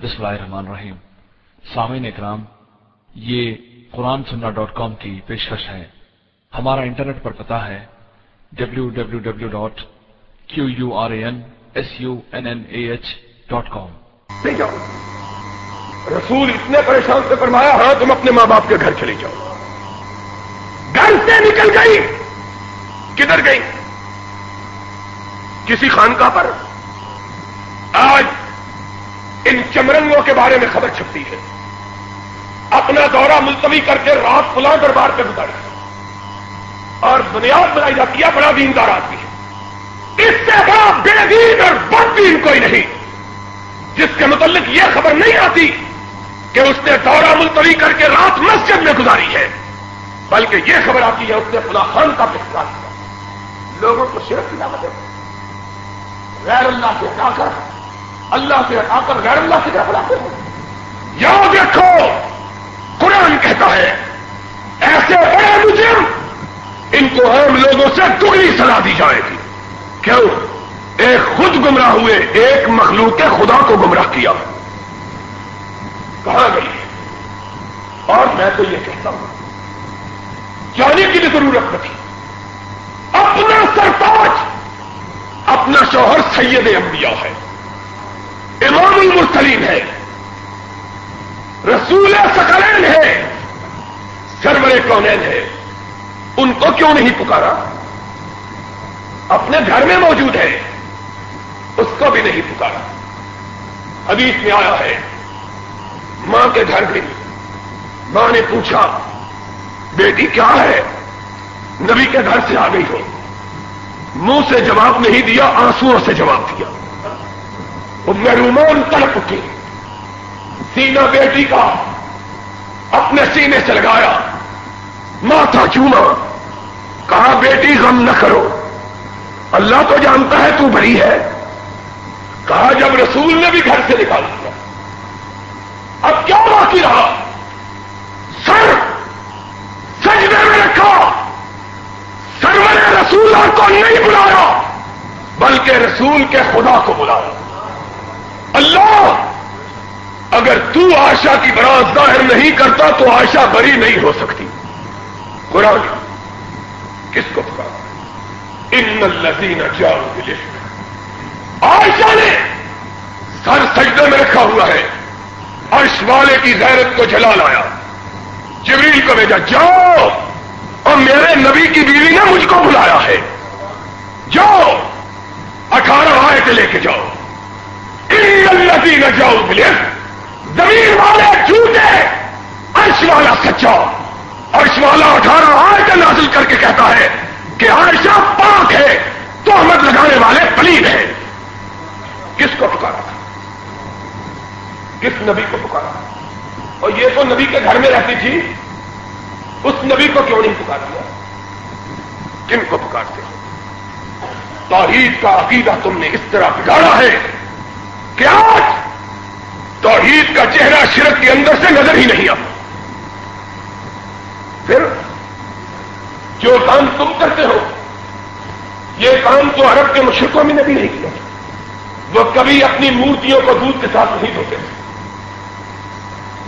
الرحمن الرحیم سامعین اکرام، یہ قرآن سننا ڈاٹ کام کی پیشکش ہے۔ ہمارا انٹرنیٹ پر پتا ہے W W W dot Q U R A N S U N N A H dot com رسول اتنے پریشان سے فرمایا ہاں تم اپنے ماں باپ کے گھر چلی جاؤ۔ گھر سے نکل گئی۔ کدھر گئی؟ کسی خانقاہ پر؟ آج ان چمرنگوں کے بارے میں خبر چھپتی ہے۔ اپنا دورہ ملتوی کر کے رات فلاں دربار پہ گزارا۔ اور بنیاد بنائی جاتی ہے، بڑا دیندار آدمی ہے۔ اس سے بڑا بے دین اور بد دین کوئی نہیں۔ جس کے متعلق یہ خبر نہیں آتی کہ اس نے دورہ ملتوی کر کے رات مسجد میں گزاری ہے، بلکہ یہ خبر آتی ہے اس نے فلاں خان کا کیا۔ لوگوں کو صرف دعوت ہے۔ غیر اللہ سے ہٹا کر اللہ سے ہٹا کر غیر اللہ سے کیا بلاتے ہو یاد رکھو قرآن کہتا ہے، ایسے بڑے مجرم، ان کو عام لوگوں سے دگنی سلا دی جائے گی۔ کیوں؟ ایک خود گمراہ ہوئے، ایک مخلوق کے خدا کو گمراہ کیا۔ کہاں گئی؟ اور میں تو یہ کہتا ہوں، جانے کی بھی ضرورت نہیں۔ اپنا سرتاج، اپنا شوہر سید انبیاء ہے۔ امام المرسلین ہے، رسول سکلین ہے، سرور کونین ہے۔ ان کو کیوں نہیں پکارا؟ اپنے گھر میں موجود ہے، اس کو بھی نہیں پکارا۔ حدیث میں آیا ہے، ماں کے گھر گئی ماں نے پوچھا، بیٹی کیا ہے؟ نبی کے گھر سے آ گئی ہو۔ منہ سے جواب نہیں دیا آنسو سے جواب دیا۔ وہ رومان تڑپ اٹھی سینا بیٹی کا اپنے سینے سے لگایا۔ ماتھا چوما۔ کہا، بیٹی، غم نہ کرو۔ اللہ تو جانتا ہے تو بڑی ہے۔ کہا، جب رسول نے بھی گھر سے نکال دیا۔ اب کیا باقی رہا؟ سر۔ سجدے میں رکھا۔ سرور رسول کو نہیں بلایا، بلکہ رسول کے خدا کو بلایا۔ اللہ! اگر تو آشا کی برات ظاہر نہیں کرتا تو آشا بری نہیں ہو سکتی۔ قرآن کس کو پکارا؟ ان الذین جاؤ ملے آشا نے سر سجدے میں رکھا ہوا ہے۔ عرش والے کی غیرت کو جلا لایا جبریل کو بھیجا، جاؤ۔ اور میرے نبی کی بیوی نے مجھ کو بلایا ہے۔ جاؤ۔ اٹھارہ آئے کے لے کے جاؤ۔ زمین والے جھوٹے، عرش والا سچا۔ عرش والا اٹھارہ آئے نازل کر کے کہتا ہے کہ عائشہ پاک ہے، تو احمد لگانے والے پلید ہیں۔ کس کو پکارا تھا؟ کس نبی کو پکارا اور یہ تو نبی کے گھر میں رہتی تھی۔ اس نبی کو کیوں نہیں پکار دیا؟ کن کو پکارتے توحید کا عقیدہ تم نے اس طرح بگاڑا ہے۔ کہ آج توحید کا چہرہ شرک کے اندر سے نظر ہی نہیں آتا۔ پھر جو کام تم کرتے ہو، یہ کام تو عرب کے مشرقوں میں نے بھی نہیں کیا۔ وہ کبھی اپنی مورتیوں کو دودھ کے ساتھ نہیں دھوتے۔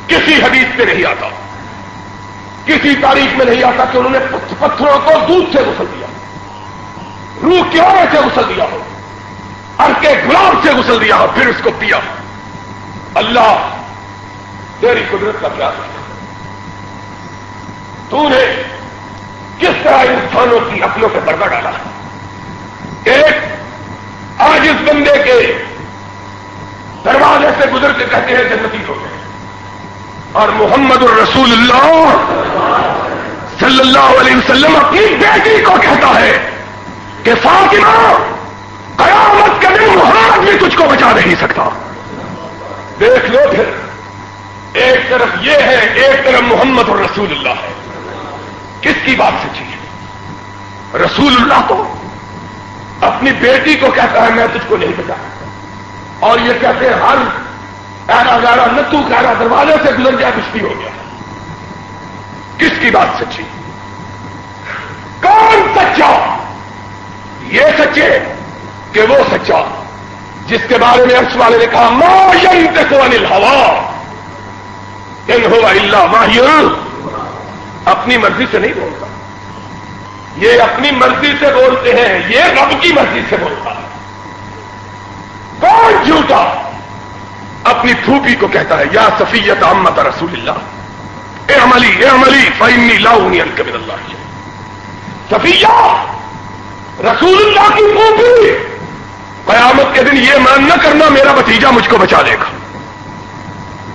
کسی حدیث پہ نہیں آتا۔ کسی تاریخ میں نہیں آتا کہ انہوں نے پتھروں کو دودھ سے غسل دیا۔ روح کے اور سے غسل دیا ہو؟ ہر کے گلاب سے غسل دیا پھر اس کو پیا۔ اللہ، تیری قدرت کا کیا تو نے کس طرح انسانوں کی عقلوں پہ پردہ ڈالا؟ ایک آج اس بندے کے دروازے سے گزر کے کہتے ہیں جنتی ہو گئے اور محمد الرسول اللہ صلی اللہ علیہ وسلم اپنی بیٹی کو کہتا ہے کہ فاطمہ قیامت کے دن محمد بھی تجھ کو بچا نہیں سکتا دیکھ لو پھر ایک طرف یہ ہے، ایک طرف محمد الرسول اللہ ہے۔ کس کی بات سچی ہے؟ رسول اللہ تو۔ اپنی بیٹی کو کہتا ہے، میں تجھ کو نہیں بچا سکتا اور یہ کہتے ہیں، ہر ایرا گارا نتو کہرا دروازے سے گزر گیا، کشتی ہو گیا۔ کس کی بات سچی؟ کون سچا؟ یہ سچے کہ وہ سچا، جس کے بارے میں عرش والے نے کہا، ما ينطق عن الهوى۔ ان هو الا اپنی مرضی سے نہیں بولتا۔ یہ اپنی مرضی سے بولتے ہیں، یہ رب کی مرضی سے بولتا ہے۔ کون جھوٹا؟ اپنی تھوپی کو کہتا ہے، یا صفیت احمد رسول اللہ۔ اے عملی اے عملی فائنی لاؤنی الکبد اللہ صفیہ، رسول اللہ کی تھوپی قیامت کے دن یہ مان نہ کرنا، میرا بتیجا مجھ کو بچا لے گا۔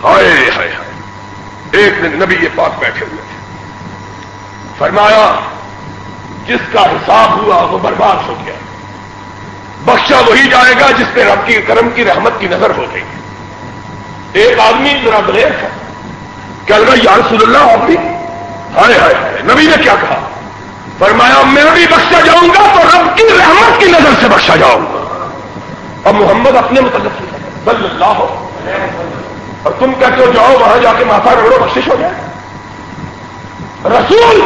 ہائے ہائے ہائے۔ ایک دن نبی یہ پاک بیٹھے ہوئے تھے۔ فرمایا، جس کا حساب ہوا وہ برباد ہو گیا۔ بخشا وہی جائے گا جس پہ رب کی کرم کی رحمت کی نظر ہو گئی۔ ایک آدمی ذرا دلیر تھا کیا لگا، یا رسول اللہ، آپ بھی؟ ہائے ہائے ہائے، نبی نے کیا کہا؟ فرمایا، میں بھی بخشا جاؤں گا تو رب کی رحمت کی نظر سے بخشا جاؤں گا۔ اب محمد اپنے متعلق بل اللہ ہو اور تم کہتے ہو جاؤ وہاں جا کے ماتھا رگڑو، بخشش ہو جائے۔ رسول،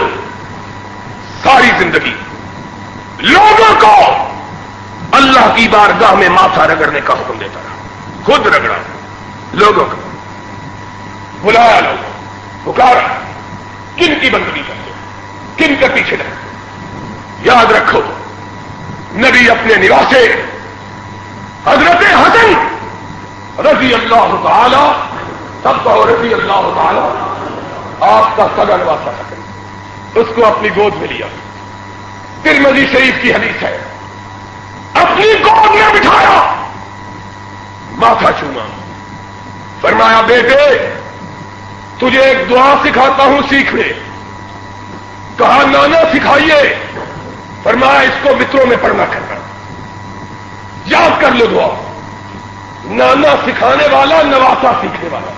ساری زندگی لوگوں کو اللہ کی بارگاہ میں ماتھا رگڑنے کا حکم دیتا رہا۔ خود رگڑا۔ لوگوں کو۔ بلایا لوگ پکارا۔ کن کی بندگی کرتے کن کے پیچھے رہتے یاد رکھو، نبی اپنے نواسے حضرت حسن رضی اللہ تعالی سب کہو رضی اللہ تعالی، آپ کا سگا نواسا حسن اس کو اپنی گود میں لیا۔ ترمزی شریف کی حدیث ہے۔ اپنی گود میں بٹھایا۔ ماتھا چوما۔ فرمایا، بیٹے، تجھے ایک دعا سکھاتا ہوں سیکھ لے کہا، نانا، سکھائیے۔ فرمایا، اس کو متروں میں پڑھنا کرنا۔ یاد کر لو دعا۔ نانا سکھانے والا، نواسا سیکھنے والا۔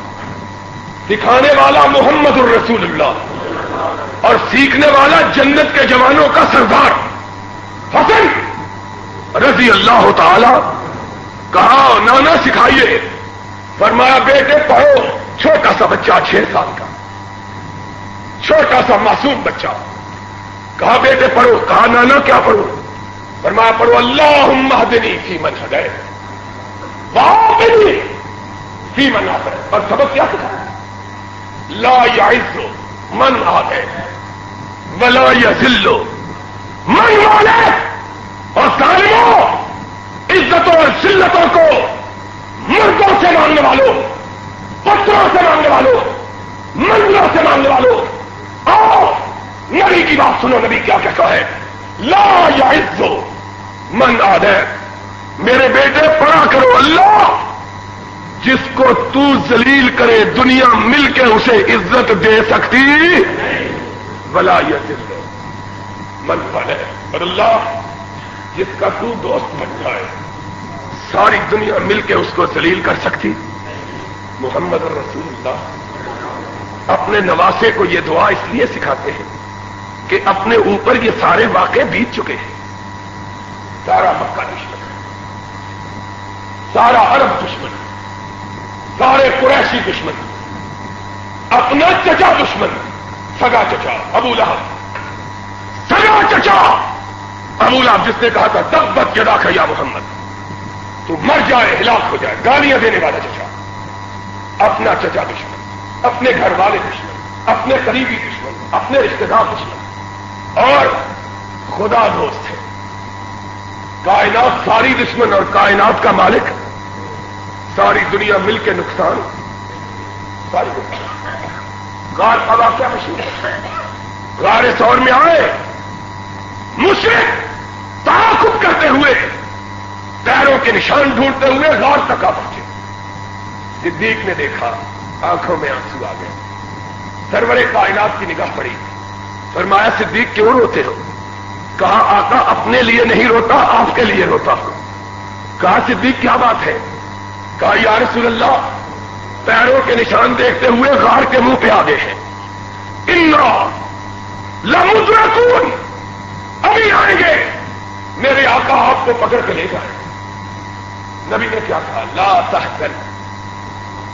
سکھانے والا محمد الرسول اللہ۔ اور سیکھنے والا جنت کے جوانوں کا سردار۔ حسن رضی اللہ تعالی کہا، نانا سکھائیے۔ فرمایا، بیٹے، پڑھو۔ چھوٹا سا بچہ، چھ سال کا۔ چھوٹا سا معصوم بچہ۔ کہا، بیٹے، پڑھو۔ کہا، نانا، کیا پڑھو؟ فرمایا، پڑھو اللہ مہدنی فی من ہدے واپنی فی من ہدے اور سبق کیا سکھا لا یعز من آدے ولا یذلو من والے اور ظالموں، عزتوں اور ذلتوں کو مردوں سے مانگنے والوں، پتھروں سے مانگنے والوں منگلوں سے مانگنے والوں. آؤ، نبی کی بات سنو، نبی کیا کہتا ہے؟ لا یا عزو من آدے میرے بیٹے، پڑھا کرو اللہ۔ جس کو تو ذلیل کرے، دنیا مل کے اسے عزت دے سکتی۔ بلا یہ من پڑے اور اللہ، جس کا تو دوست بن جائے، ساری دنیا مل کے اس کو ذلیل کر سکتی۔ محمد رسول اللہ اپنے نواسے کو یہ دعا اس لیے سکھاتے ہیں کہ اپنے اوپر یہ سارے واقع بیت چکے ہیں۔ سارا مکہ دشمن سارا عرب دشمن، سارے قریشی دشمن، اپنا چچا دشمن، سگا چچا، ابو لہب۔ سگا چچا! ابو لہب جس نے کہا تھا، تب بد جدا یا محمد۔ تو مر جائے، ہلاک ہو جائے، گالیاں دینے والا چچا۔ اپنا چچا دشمن، اپنے گھر والے دشمن، اپنے قریبی دشمن، اپنے رشتے دار دشمن۔ اور خدا دوست ہے، کائنات ساری دشمن اور کائنات کا مالک ساری دنیا مل کے نقصان ساری غار کا واقعہ مشہور ہے۔ غار سور میں آئے۔ مشرق تعاقب کرتے ہوئے پیروں کے نشان ڈھونڈتے ہوئے غار تک آ پہنچے۔ صدیق نے دیکھا، آنکھوں میں آنسو آ گئے۔ سرور کائنات کی نگاہ پڑی۔ فرمایا، صدیق کیوں روتے ہو؟ کہا، آقا اپنے لیے نہیں روتا، آپ کے لیے روتا ہوں۔ کہا، صدیق، کیا بات ہے؟ کہا، یا رسول اللہ، پیروں کے نشان دیکھتے ہوئے غار کے منہ پہ آگے ہیں لمدرکون ابھی آئیں گے. میرے آقا آپ کو پکڑ کے لے جائیں. نبی نے کیا کہا، لا تحزن،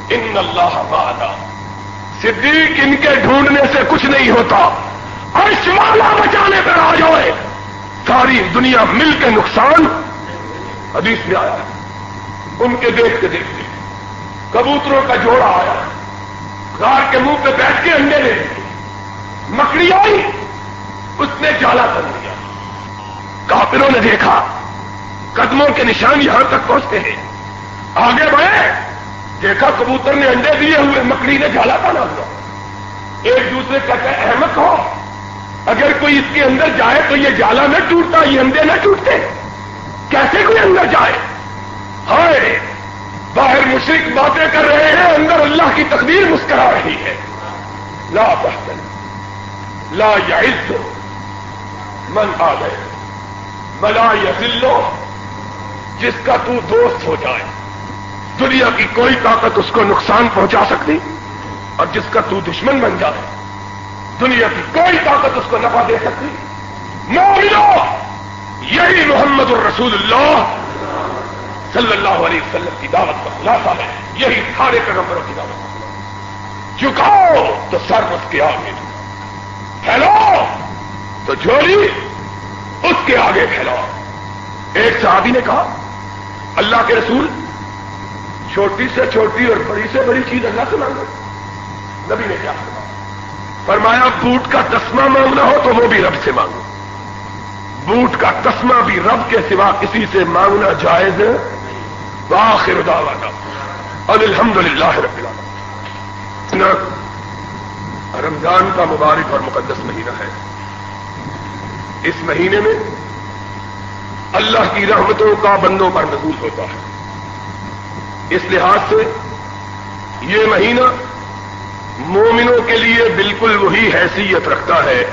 ان اللہ معنا. صدیق ان کے ڈھونڈنے سے کچھ نہیں ہوتا۔ عرش والا بچانے پر آ جائے۔ ساری دنیا مل کے نقصان۔ حدیث میں آیا ان کے دیکھتے دیکھتے کبوتروں کا جوڑا آیا۔ گار کے منہ پہ بیٹھ کے انڈے لے لیے۔ مکڑی آئی۔ اس نے جالا کر دیا کافروں نے دیکھا۔ قدموں کے نشان یہاں تک پہنچتے ہیں۔ آگے بڑھے۔ دیکھا کبوتر نے انڈے دیے ہوئے، مکڑی نے جالا پانا ہوا۔ ایک دوسرے کہتے ہیں، احمد ہو۔ اگر کوئی اس کے اندر جائے تو یہ جالا نہ ٹوٹتا، یہ اندے نہ ٹوٹتے۔ کیسے کوئی اندر جائے؟ ہائے، باہر مشرق باتیں کر رہے ہیں، اندر اللہ کی تقدیر مسکرا رہی ہے۔ لا بحث لا یعز، من آ گئے بلا یزلو جس کا تو دوست ہو جائے۔ دنیا کی کوئی طاقت اس کو نقصان پہنچا سکتی، اور جس کا تو دشمن بن جائے۔ دنیا کی کوئی طاقت اس کو نفع دے سکتی۔ مومنو، یہی محمد الرسول اللہ صلی اللہ علیہ وسلم کی دعوت کا خلاصہ ہے۔ یہی سارے پیغمبروں کی دعوت کا خلاصہ۔ چکاؤ تو سر اس کے آگے پھیلاؤ تو جھولی اس کے آگے پھیلاؤ۔ ایک صحابی نے کہا، اللہ کے رسول چھوٹی سے چھوٹی اور بڑی سے بڑی چیز اللہ سے مانگو۔ نبی نے کیا فرمایا، بوٹ کا تسمہ مانگنا ہو تو وہ بھی رب سے مانگو۔ بوٹ کا تسمہ بھی رب کے سوا کسی سے مانگنا جائز باخر دعوانا. اور الحمد للہ رب رمضان کا مبارک اور مقدس مہینہ ہے. اس مہینے میں اللہ کی رحمتوں کا بندوں پر نزول ہوتا ہے. اس لحاظ سے یہ مہینہ مومنوں کے لیے بالکل وہی حیثیت رکھتا ہے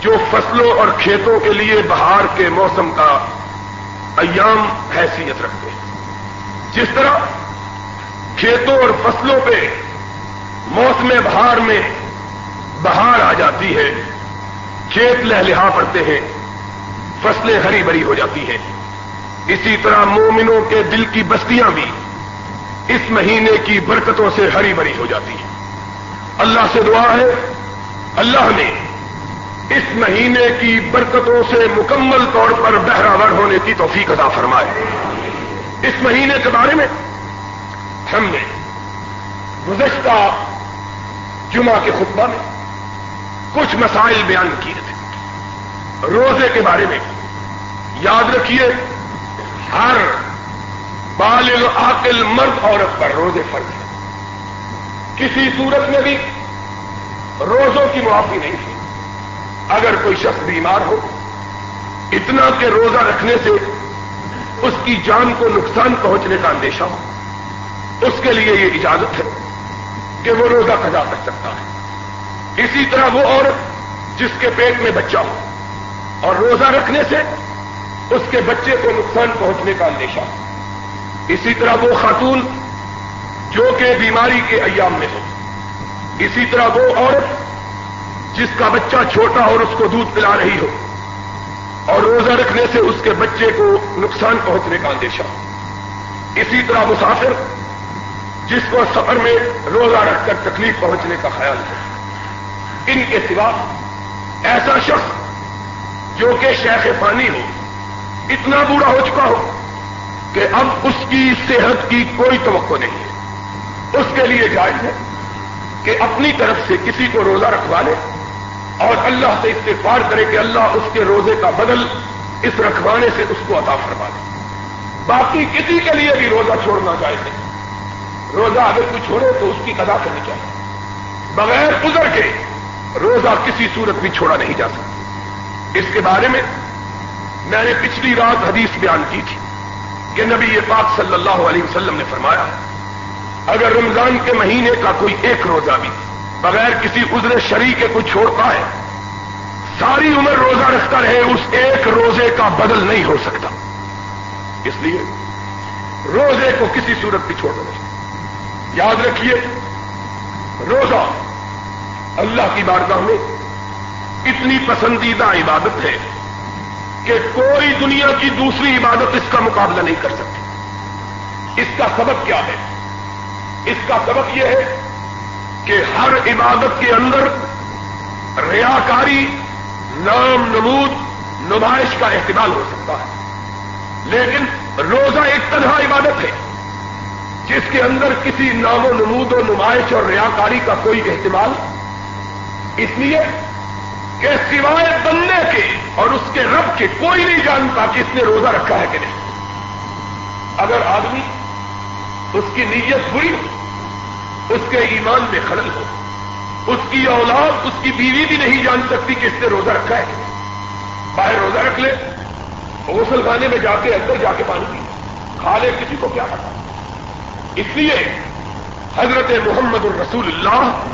جو فصلوں اور کھیتوں کے لیے بہار کے موسم کا ایام حیثیت رکھتے ہیں. جس طرح کھیتوں اور فصلوں پہ موسم بہار میں بہار آ جاتی ہے، کھیت لہلہا پڑتے ہیں، فصلیں ہری بری ہو جاتی ہیں۔ اسی طرح مومنوں کے دل کی بستیاں بھی اس مہینے کی برکتوں سے ہری بری ہو جاتی ہیں۔ اللہ سے دعا ہے، اللہ نے اس مہینے کی برکتوں سے مکمل طور پر بہراور ہونے کی توفیق ادا فرمائے۔ اس مہینے کے بارے میں ہم نے گزشتہ جمعہ کے خطبہ میں کچھ مسائل بیان کیے تھے۔ روزے کے بارے میں یاد رکھیے، ہر بالغ، عاقل، مرد، عورت پر روزے فرض ہے کسی صورت میں بھی روزوں کی معافی نہیں تھی۔ اگر کوئی شخص بیمار ہو، اتنا کہ روزہ رکھنے سے اس کی جان کو نقصان پہنچنے کا اندیشہ ہو۔ اس کے لیے یہ اجازت ہے کہ وہ روزہ قضا کر سکتا ہے۔ اسی طرح وہ عورت جس کے پیٹ میں بچہ ہو اور روزہ رکھنے سے اس کے بچے کو نقصان پہنچنے کا اندیشہ ہو۔ اسی طرح وہ خاتون جو کہ بیماری کے ایام میں ہو۔ اسی طرح وہ عورت جس کا بچہ چھوٹا اور اس کو دودھ پلا رہی ہو۔ اور روزہ رکھنے سے اس کے بچے کو نقصان پہنچنے کا اندیشہ۔ ہو اسی طرح مسافر، جس کو سفر میں روزہ رکھ کر تکلیف پہنچنے کا خیال ہے۔ ان کے سوا ایسا شخص جو کہ شیخ پانی ہو، اتنا بوڑھا ہو چکا ہو کہ اب اس کی صحت کی کوئی توقع نہیں ہے۔ اس کے لیے جائز ہے کہ اپنی طرف سے کسی کو روزہ رکھوا لے۔ اور اللہ سے استفار کرے کہ اللہ اس کے روزے کا بدل اس رکھوانے سے اس کو عطا فرما دے۔ باقی کسی کے لیے بھی روزہ چھوڑنا چاہیے روزہ اگر کوئی چھوڑے تو اس کی ادا کرنی چاہیے۔ بغیر گزر کے روزہ کسی صورت بھی چھوڑا نہیں جا سکتا۔ اس کے بارے میں میں نے پچھلی رات حدیث بیان کی تھی کہ نبی یہ پاک صلی اللہ علیہ وسلم نے فرمایا، اگر رمضان کے مہینے کا کوئی ایک روزہ بھی بغیر کسی عذر شری کے کوئی چھوڑتا ہے ساری عمر روزہ رکھتا رہے، اس ایک روزے کا بدل نہیں ہو سکتا۔ اس لیے روزے کو کسی صورت بھی چھوڑنا نہیں۔ یاد رکھیے، روزہ اللہ کی بارگاہ میں اتنی پسندیدہ عبادت ہے کہ کوئی دنیا کی دوسری عبادت اس کا مقابلہ نہیں کر سکتی۔ اس کا سبب کیا ہے؟ اس کا سبب یہ ہے کہ ہر عبادت کے اندر ریاکاری، نام نمود، نمائش کا احتمال ہو سکتا ہے۔ لیکن روزہ ایک تنہا عبادت ہے، جس کے اندر کسی نام و نمود و نمائش اور ریاکاری کا کوئی احتمال۔ اس لیے کہ سوائے بننے کے اور اس کے رب کے کوئی نہیں جانتا کہ اس نے روزہ رکھا ہے کہ نہیں۔ اگر آدمی اس کی نیت بری ہو اس کے ایمان میں خلل ہو۔ اس کی اولاد، اس کی بیوی بھی نہیں جان سکتی کہ اس نے روزہ رکھا ہے۔ باہر روزہ رکھ لے۔ غسل خانے میں جا کے اندر جا کے پانی پی۔ کھا لے، کسی کو کیا پتا۔ اس لیے حضرت محمد الرسول اللہ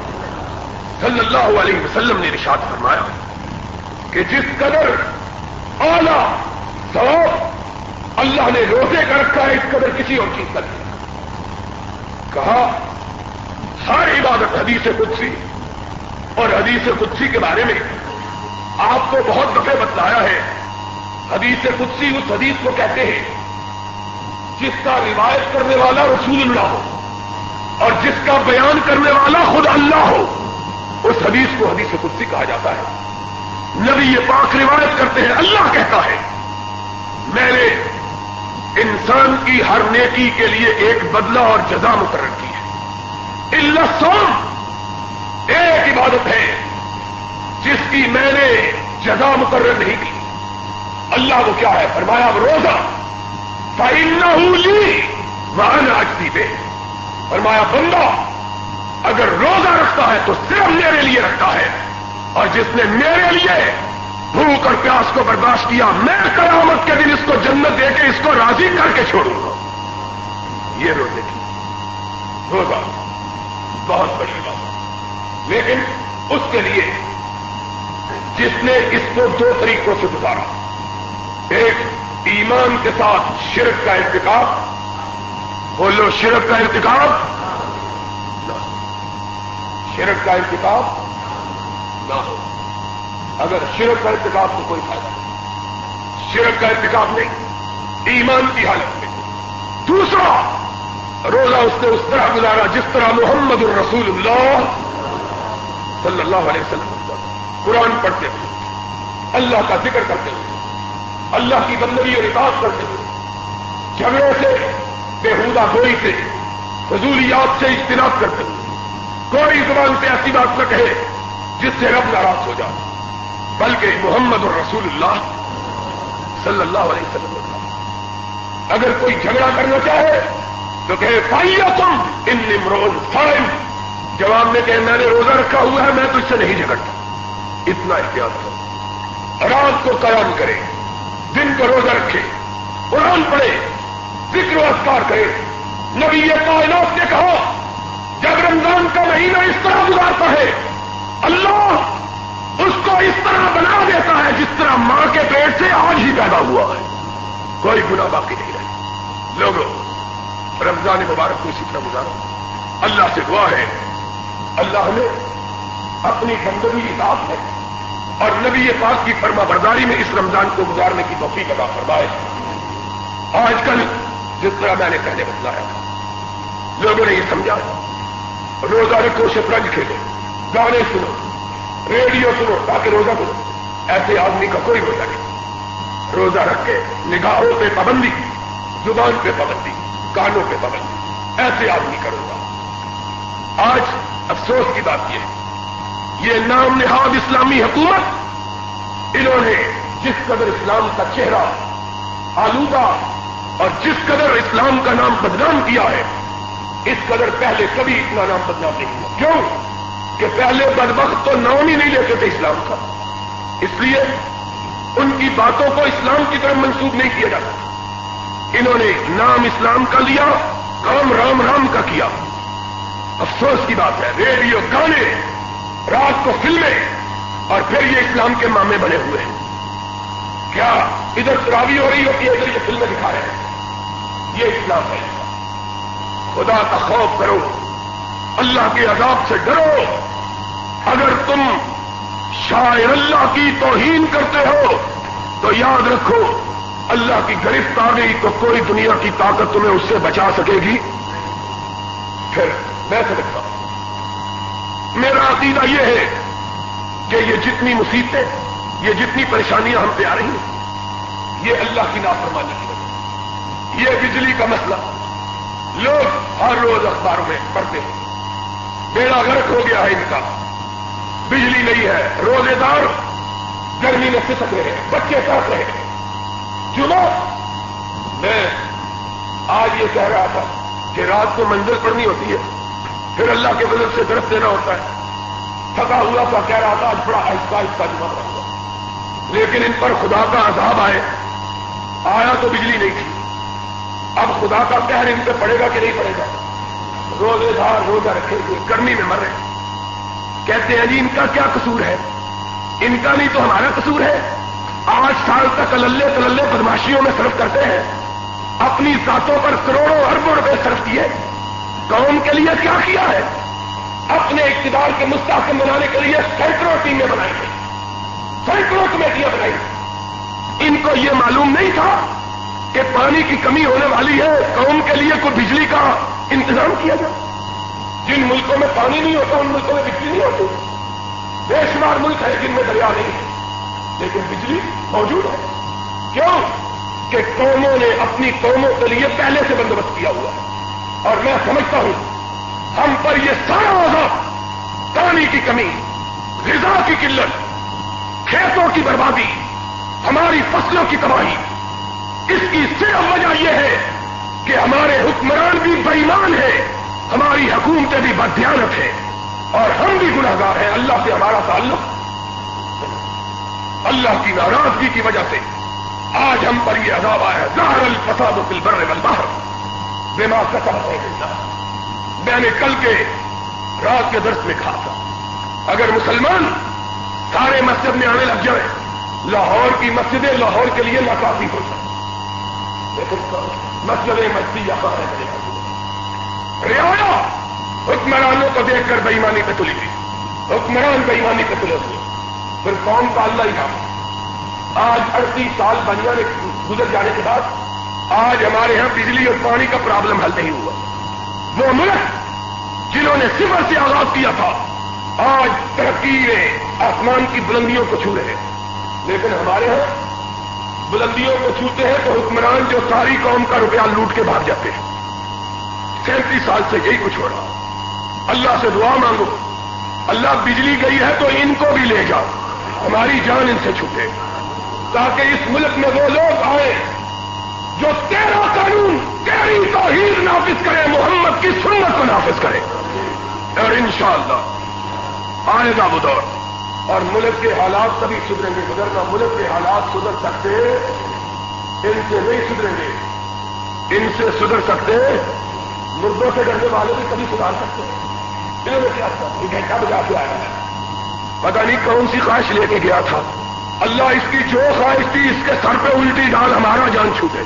صلی اللہ علیہ وسلم نے نشاد فرمایا کہ جس قدر اعلی ثواب اللہ نے روزے کا رکھا ہے، اس قدر کسی اور چیز کا نہیں۔ کہا ہر عبادت حدیث قدسی اور حدیث قدسی کے بارے میں آپ کو بہت دفعے بتلایا ہے۔ حدیث قدسی اس حدیث کو کہتے ہیں جس کا روایت کرنے والا رسول اللہ ہو اور جس کا بیان کرنے والا خود اللہ ہو۔ اس حدیث کو حدیث قدسی کہا جاتا ہے۔ نبی یہ پاک روایت کرتے ہیں، اللہ کہتا ہے، میں نے انسان کی ہر نیکی کے لیے ایک بدلہ اور جزا مقرر کی ہے۔ اللہ سوم ایک عبادت ہے جس کی میں نے جزا مقرر نہیں کی. اللہ کو کیا ہے فرمایا اب روزہ؟ لی وہاں آجتی پہ فرمایا، بندہ، اگر روزہ رکھتا ہے تو صرف میرے لیے رکھتا ہے، اور جس نے میرے لیے بھوک اور پیاس کو برداشت کیا، میں قیامت کے دن اس کو جنت دے کے اس کو راضی کر کے چھوڑوں گا۔ یہ روزے کی روزہ۔ بہت بڑی بات لیکن اس کے لیے جس نے اس کو دو طریقوں سے گزارا، ایک ایمان کے ساتھ شرک کا ارتکاب، بولو شرک کا ارتکاب شرک کا ارتکاب نہ ہو۔ اگر شرک کا ارتکاب تو کوئی فائدہ نہیں۔ شرک کا ارتکاب نہیں، ایمان کی حالت میں۔ دوسرا روزہ اس نے اس طرح گزارا جس طرح محمد الرسول اللہ صلی اللہ علیہ وسلم قرآن پڑھتے ہوئے اللہ کا ذکر کرتے ہوئے اللہ کی بندگی اور اطاعت کرتے ہوئے جھگڑوں سے بےحودہ گوئی سے فضولیات سے اجتناب کرتے ہوئے کوئی زبان سے ایسی بات نہ کہے جس سے رب ناراض ہو جائے۔ بلکہ محمد اور رسول اللہ صلی اللہ علیہ وسلم اگر کوئی جھگڑا کرنا چاہے تو کہے پائیے تم ان نمروز فائن جواب میں کہ میں نے روزہ رکھا ہوا ہے، میں تو اس سے نہیں جھگڑتا۔ اتنا احتیاط کرو۔ رات کو قیام کرے، دن کو روزہ رکھے، قرآن پڑھے، ذکر و اسکار کرے۔ نبی کائنات نے کہا، جب رمضان کا مہینہ اس طرح گزارتا ہے، اللہ اس کو اس طرح بنا دیتا ہے جس طرح ماں کے پیٹ سے آج ہی پیدا ہوا ہے۔ کوئی گنا باقی نہیں رہے لوگوں رمضان مبارک کو اسی طرح گزارو اللہ سے دعا ہے۔ اللہ نے اپنی بندگی اطاعت ہے۔ اور نبی پاک کی فرما برداری میں اس رمضان کو گزارنے کی توفیق ادا فرمائے۔ آج کل جس طرح میں نے پہلے بتلایا تھا، لوگوں نے یہ سمجھا روزہ رکھو شطرنج کھیلو گانے سنو۔ ریڈیو سنو، تاکہ روزہ کرو ایسے آدمی کا کوئی روزہ نہیں۔ روزہ رکھ کے نگاہوں پہ پابندی، زبان پہ پابندی۔ کانوں پہ پابندی ایسے آدمی کا روزہ آج افسوس کی بات یہ ہے۔ یہ نام نہاد اسلامی حکومت، انہوں نے جس قدر اسلام کا چہرہ آلودہ اور جس قدر اسلام کا نام بدنام کیا ہے، اس قدر پہلے کبھی اتنا نام بدنام نہیں ہوا۔ کیوں؟ کہ پہلے بدبخت تو نام ہی نہیں لیتے تھے اسلام کا۔ اس لیے ان کی باتوں کو اسلام کی طرف منسوخ نہیں کیا جاتا۔ انہوں نے نام اسلام کا لیا، کام رام رام کا کیا۔ افسوس کی بات ہے، ریڈیو گانے، رات کو فلمیں، اور پھر یہ اسلام کے مامے بنے ہوئے ہیں۔ کیا ادھر شرابی ہو رہی ہوتی ہے ادھر یہ فلمیں دکھا رہے ہیں؟ یہ اسلام ہے۔ خدا کا خوف کرو، اللہ کے عذاب سے ڈرو۔ اگر تم شاعر اللہ کی توہین کرتے ہو، تو یاد رکھو اللہ کی گرفت آ گئی تو کوئی دنیا کی طاقت تمہیں اس سے بچا سکے گی؟ پھر میں سمجھتا ہوں۔ میرا عقیدہ یہ ہے کہ یہ جتنی مصیبتیں، یہ جتنی پریشانیاں ہم پہ آ رہی ہیں، یہ اللہ کی نافرمانی کی وجہ یہ بجلی کا مسئلہ۔ لوگ ہر روز اخباروں میں پڑھتے ہیں۔ بیڑا غرق ہو گیا ہے ان کا۔ بجلی نہیں ہے۔ روزے دار گرمی میں سسک رہے ہیں۔ بچے کاٹ رہے ہیں۔ جمعہ میں آج یہ کہہ رہا تھا کہ رات کو منزل پڑنی ہوتی ہے پھر اللہ کے بدل سے درخت دینا ہوتا ہے تھکا ہوا تھا کہہ رہا تھا آج بڑا آہستہ آہستہ جمع پڑا ہوا لیکن ان پر خدا کا عذاب آئے آیا تو بجلی نہیں تھی اب خدا کا کہہ ان پہ پڑے گا کہ نہیں پڑے گا روزے دار روزہ رکھے ہوئے گرمی میں مر رہے کہتے ہیں جی ان کا کیا قصور ہے ان کا نہیں تو ہمارا قصور ہے آٹھ سال تک اللہ تللے بدماشیوں میں صرف کرتے ہیں۔ اپنی ذاتوں پر کروڑوں اربوں روپے صرف کیے۔ قوم کے لیے کیا کیا ہے؟ اپنے اقتدار کے مستحکم بنانے کے لیے سینکڑوں ٹیمیں بنائی گئی۔ سینکڑوں کمیٹیاں بنائی ان کو یہ معلوم نہیں تھا کہ پانی کی کمی ہونے والی ہے۔ قوم کے لیے کوئی بجلی کا انتظام کیا جائے۔ جن ملکوں میں پانی نہیں ہوتا، ان ملکوں میں بجلی نہیں ہوتی۔ بے شمار ملک ہے جن میں دریا نہیں ہے۔ لیکن بجلی موجود ہے۔ کیوں؟ کہ قوموں نے اپنی قوموں کے لیے پہلے سے بندوبست کیا ہوا ہے۔ اور میں سمجھتا ہوں، ہم پر یہ سارا عذاب پانی کی کمی، غذا کی قلت، کھیتوں کی بربادی، ہماری فصلوں کی تباہی۔ اس کی صرف وجہ یہ ہے کہ ہمارے حکمران بھی بےمان ہے ہماری حکومتیں بھی بدھیانت ہے اور ہم بھی گناہگار ہیں، اللہ سے ہمارا تعلق اللہ کی ناراضگی کی وجہ سے آج ہم پر یہ عذاب آیا ظاہر الفساد و فل بر باہر بے ماں کا میں نے کل کے رات کے درس میں کہا تھا، اگر مسلمان سارے مسجد میں آنے لگ جائیں لاہور کی مسجدیں لاہور کے لیے ناکافی ہو جائیں۔ لیکن مسجد مسجد یہاں ہے۔ ریا حکمرانوں کو دیکھ کر بےمانی پہ تلی گئی۔ حکمران بےمانی پہ تلے ہوئے۔ پھر قوم کا اللہ ہی کام آج اڑتیس سال بنیا نے گزر جانے کے بعد آج ہمارے یہاں بجلی اور پانی کا پرابلم حل نہیں ہوا۔ وہ ملک جنہوں نے صفر سے آغاز کیا تھا، آج ترقی میں آسمان کی بلندیوں کو چھو رہے ہیں۔ لیکن ہمارے ہاں بلندیوں کو چھوتے ہیں تو حکمران جو ساری قوم کا روپیہ لوٹ کے بھاگ جاتے ہیں۔ سینتیس سال سے یہی کچھ ہو رہا۔ اللہ سے دعا مانگو۔ اللہ بجلی گئی ہے تو ان کو بھی لے جاؤ۔ ہماری جان ان سے چھوٹے تاکہ اس ملک میں وہ لوگ آئے جو تیرا قانون، تیری توحید نافذ کرے، محمد کی سنت کو نافذ کرے۔ اور انشاءاللہ آئے گا وہ دور۔ اور ملک کے حالات تبھی سدھریں گے۔ گزرنا ملک کے حالات سدھر سکتے، ان سے نہیں سدھریں گے۔ ان سے سدھر سکتے، مردوں سے ڈرنے والے بھی کبھی سدھار سکتے۔ ہیں کیا گھنٹہ بجا کے آیا۔ ہے پتا نہیں کون سی خواہش لے کے گیا تھا۔ اللہ اس کی جو خواہش تھی اس کے سر پہ الٹی ڈال ہمارا جان چھوٹے۔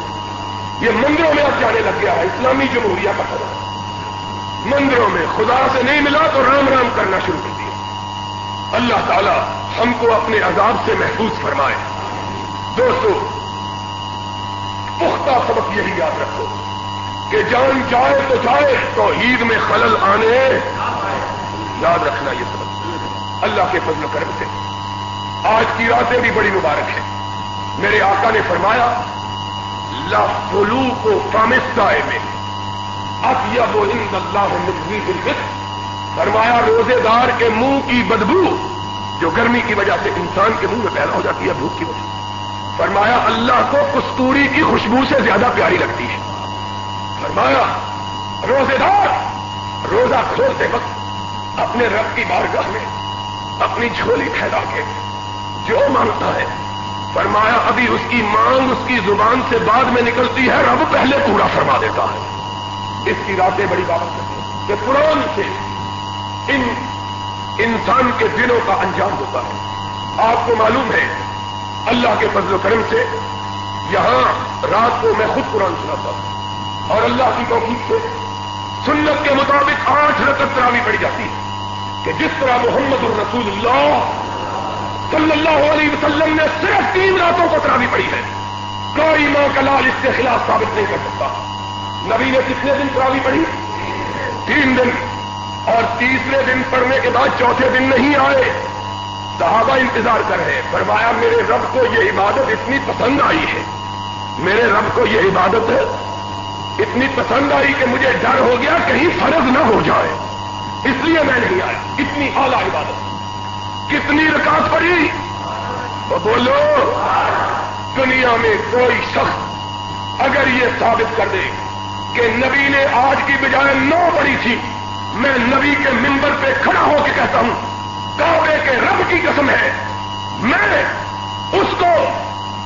یہ مندروں میں اب جانے لگ گیا ہے، اسلامی جمہوریہ کا خبر۔ مندروں میں خدا سے نہیں ملا تو رام رام کرنا شروع کر دیا۔ اللہ تعالی ہم کو اپنے عذاب سے محفوظ فرمائے۔ دوستو، پختہ سبق یہی یاد رکھو کہ جان جائے تو جائے تو عید میں خلل آنے۔ یاد رکھنا یہ سبق۔ اللہ کے فضل و کرم سے۔ آج کی راتیں بھی بڑی مبارک ہیں۔ میرے آقا نے فرمایا لو کو فامستائے میں اب یا وہ ہند اللہ مجھے فرمایا روزے دار کے منہ کی بدبو، جو گرمی کی وجہ سے انسان کے منہ میں پیدا ہو جاتی ہے، بھوک کی وجہ فرمایا، اللہ کو کستوری کی خوشبو سے زیادہ پیاری لگتی ہے۔ فرمایا روزے دار روزہ کھولتے وقت اپنے رب کی بارگاہ میں اپنی جھولی پھیلا کے جو مانگتا ہے۔ فرمایا، ابھی اس کی مانگ اس کی زبان سے بعد میں نکلتی ہے، رب پہلے پورا فرما دیتا ہے۔ اس کی راتیں بڑی بات کرتی ہیں کہ قرآن سے ان انسان کے دلوں کا انجام ہوتا ہے۔ آپ کو معلوم ہے، اللہ کے فضل و کرم سے یہاں رات کو میں خود قرآن سناتا ہوں۔ اور اللہ کی توفیق سے سنت کے مطابق آٹھ رقط تراوی پڑی جاتی ہے۔ کہ جس طرح محمد الرسول اللہ صلی اللہ علیہ وسلم نے صرف تین راتوں کو تراوی پڑی ہے کوئی ماں کا لال اس کے خلاف ثابت نہیں کر سکتا۔ نبی نے کتنے دن تراوی پڑھی؟ تین دن۔ اور تیسرے دن پڑھنے کے بعد چوتھے دن نہیں آئے۔ صحابہ انتظار کر رہے فرمایا میرے رب کو یہ عبادت اتنی پسند آئی ہے۔ میرے رب کو یہ عبادت اتنی پسند آئی کہ مجھے ڈر ہو گیا کہیں فرض نہ ہو جائے۔ اس لیے میں نہیں آیا. اتنی اعلی عبادت. کتنی رکعت پڑی تو بولو، دنیا میں کوئی شخص اگر یہ ثابت کر دے کہ نبی نے آج کی بجائے نو پڑی تھی، میں نبی کے ممبر پہ کھڑا ہو کے کہتا ہوں، کعبے کے رب کی قسم ہے، میں اس کو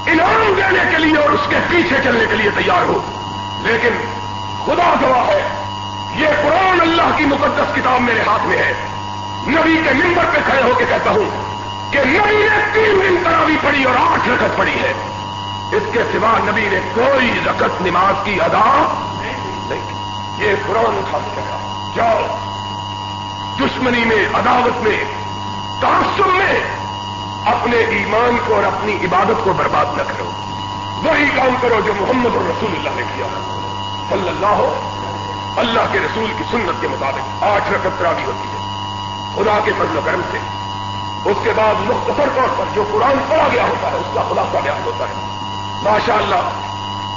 انعام دینے کے لیے اور اس کے پیچھے چلنے کے لیے تیار ہوں۔ لیکن خدا گواہ ہے یہ قرآن اللہ کی مقدس کتاب میرے ہاتھ میں ہے۔ نبی کے ممبر پہ کھڑے ہو کے کہتا ہوں کہ نبی نے تین دن تراوی پڑی اور آٹھ رکت پڑی ہے۔ اس کے سوا نبی نے کوئی رکت نماز کی ادا نہیں یہ قرآن اٹھا کے جاؤ۔ دشمنی میں، عداوت میں، تعصب میں اپنے ایمان کو اور اپنی عبادت کو برباد نہ کرو۔ وہی کام کرو جو محمد الرسول اللہ نے کیا۔ صلی اللہ ہو اللہ کے رسول کی سنت کے مطابق آٹھ رکترا بھی ہوتی ہے۔ خدا کے فضل و کرم سے۔ اس کے بعد مختصر طور پر جو قرآن پڑھا گیا ہوتا ہے، اس کا خلاصہ بیان ہوتا ہے۔ ماشاء اللہ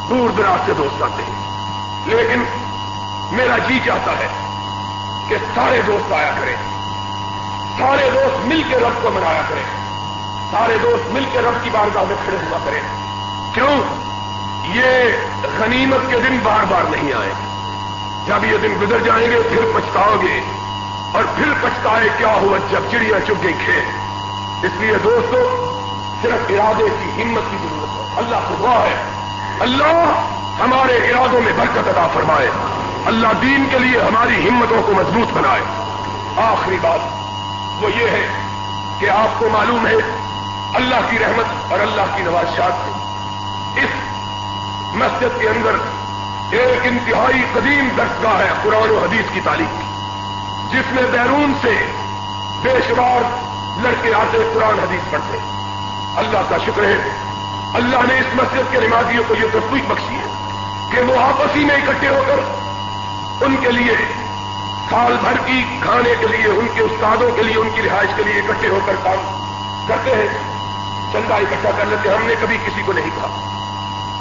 دور دراز سے دوست آتے ہیں۔ لیکن میرا جی چاہتا ہے کہ سارے دوست آیا کریں۔ سارے دوست مل کے رب کو منایا کریں۔ سارے دوست مل کے رب کی بارگاہ میں کھڑے ہوا کریں۔ کیوں؟ یہ غنیمت کے دن بار بار نہیں آئے۔ جب یہ دن گزر جائیں گے پھر پچھتاؤ گے۔ اور پھر پچھتائے کیا ہوا جب چڑیا چپ گئی کھیت۔ اس لیے دوستو، صرف ارادے کی ہمت کی ضرورت ہے۔ اللہ کو دعا ہے۔ اللہ ہمارے ارادوں میں برکت ادا فرمائے۔ اللہ دین کے لیے ہماری ہمتوں کو مضبوط بنائے۔ آخری بات وہ یہ ہے کہ آپ کو معلوم ہے، اللہ کی رحمت اور اللہ کی نوازشات سے اس مسجد کے اندر ایک انتہائی قدیم درسگاہ ہے قرآن و حدیث کی تعلیم جس میں بیرون سے بے شمار لڑکے آتے قرآن حدیث پڑھتے اللہ کا شکر ہے، اللہ نے اس مسجد کے نمازیوں کو یہ تصویر بخشی ہے کہ وہ آپس ہی میں اکٹھے ہو کر ان کے لیے، سال بھر کی کھانے کے لیے، ان کے استادوں کے لیے، ان کی رہائش کے لیے اکٹھے ہو کر کام کرتے ہیں۔ چندہ اکٹھا کر لیتے ہم نے کبھی کسی کو نہیں کہا۔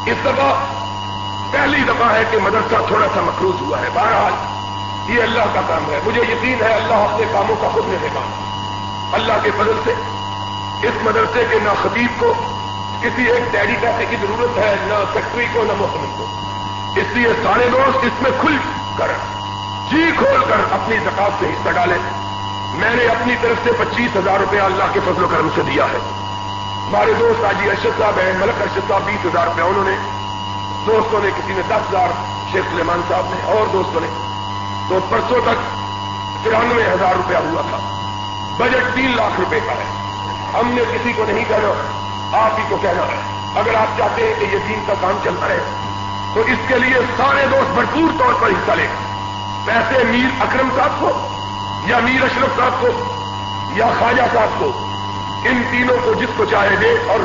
اس دفعہ پہلی دفعہ ہے کہ مدرسہ تھوڑا سا مقروض ہوا ہے۔ بہرحال، یہ اللہ کا کام ہے۔ مجھے یقین ہے اللہ اپنے کاموں کا خود نہیں گا اللہ کے فضل سے اس مدرسے کے نہ خطیب کو کسی ایک ڈیڈی پیسے کی ضرورت ہے، نہ فیکٹری کو، نہ محمد کو۔ اس لیے سارے دوست اس میں کھل کر جی کھول کر اپنی زکات سے حصہ ڈالے میں نے اپنی طرف سے پچیس ہزار روپیہ اللہ کے فضل و کرم سے دیا ہے۔ ہمارے دوست آجی ارشد صاحب ہیں، ملک ارشد صاحب بیس ہزار روپیہ انہوں نے دوستوں نے کسی نے دس ہزار شیخ سلیمان صاحب نے اور دوستوں نے تو پرسوں تک ترانوے ہزار روپیہ ہوا تھا۔ بجٹ تین لاکھ روپے کا ہے۔ ہم نے کسی کو نہیں کہنا، آپ ہی کو کہنا۔ ہے اگر آپ چاہتے ہیں کہ یہ دین کا کام چلتا رہے، تو اس کے لیے سارے دوست بھرپور طور پر حصہ لیں۔ پیسے میر اکرم صاحب کو یا میر اشرف صاحب کو یا خواجہ صاحب کو، ان تینوں کو جس کو چاہے دے اور